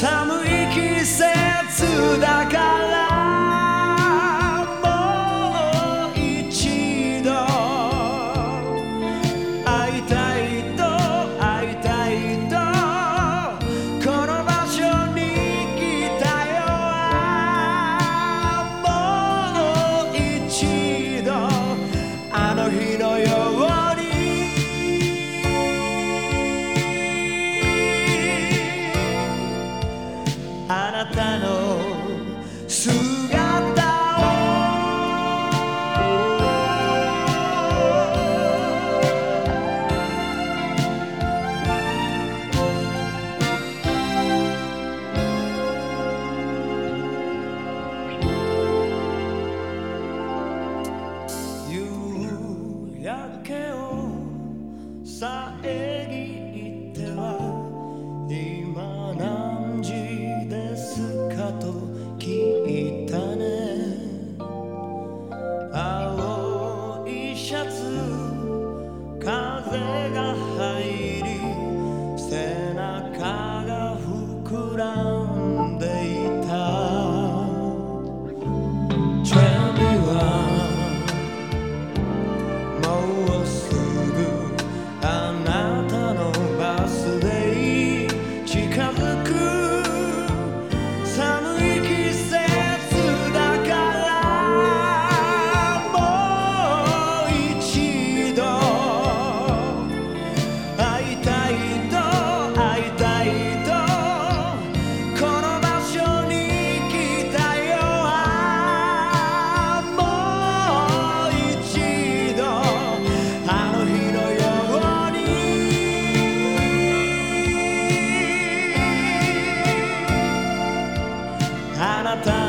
寒い季節だから de た